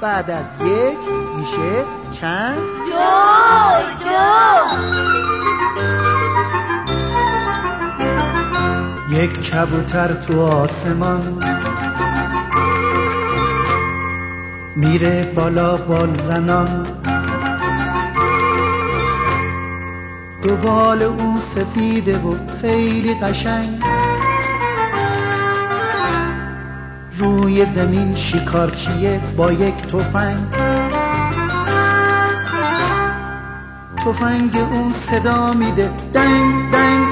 بعد از یک میشه چند؟ دو دو. یک کبوتر تو آسمان میره بالا بال زنان. دو بال او سفیده و خیلی قشنگ. روی زمین شکارچیه با یک تفنگ؟ تفنگ اون صدا میده. دنگ دنگ